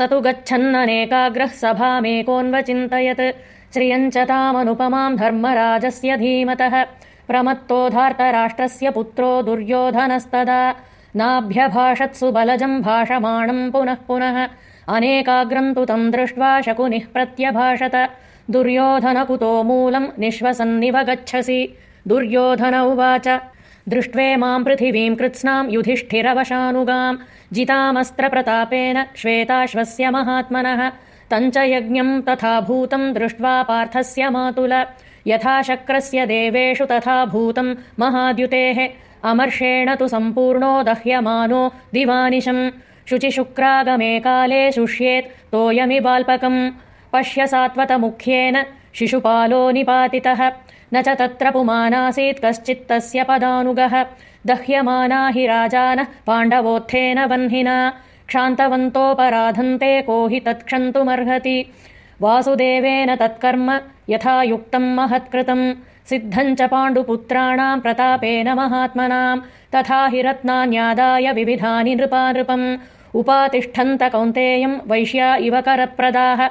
स तु गच्छन्ननेकाग्रः सभामेकोऽन्वचिन्तयत् श्रियम् च तामनुपमाम् धर्मराजस्य धीमतः। प्रमत्तोधार्तराष्ट्रस्य पुत्रो दुर्योधनस्तदा। नाभ्यभाषत्सु बलजम् भाषमाणम् पुनः पुनः। अनेकाग्रम् तु तम् दृष्ट्वा शकुनिः प्रत्यभाषत। दुर्योधन कुतो मूलम् निःश्वसन्निव गच्छसि। दुर्योधन उवाच दृष्ट्वे माम् पृथिवीम् कृत्स्नाम् युधिष्ठिरवशानुगाम्। जितामस्त्रप्रतापेन श्वेताश्वस्य महात्मनः। तम् च यज्ञम् तथा भूतम् दृष्ट्वा पार्थस्य मातुल। यथा शक्रस्य देवेषु तथा भूतम् महाद्युतेः। अमर्षेण तु सम्पूर्णो दह्यमानो दिवानिशम्। शुचिशुक्रागमे काले शुष्येत् तोयमि बाल्पकम् पश्य सात्वतमुख्येन शिशुपालो निपातितः। न च तत्र पुमानासीत् कश्चित्तस्य पदानुगः। दह्यमाना हि राजानः पाण्डवोत्थेन वह्निना। क्षान्तवन्तोपराधन्ते को हि तत्क्षन्तुमर्हति। वासुदेवेन तत्कर्म यथा युक्तम् महत्कृतम् सिद्धम् च पाण्डुपुत्राणाम् प्रतापेन महात्मनाम् तथा हि रत्नान्यादाय विविधानि नृपानृपम्। उपातिष्ठन्त कौन्तेयम् वैश्या इव करप्रदाः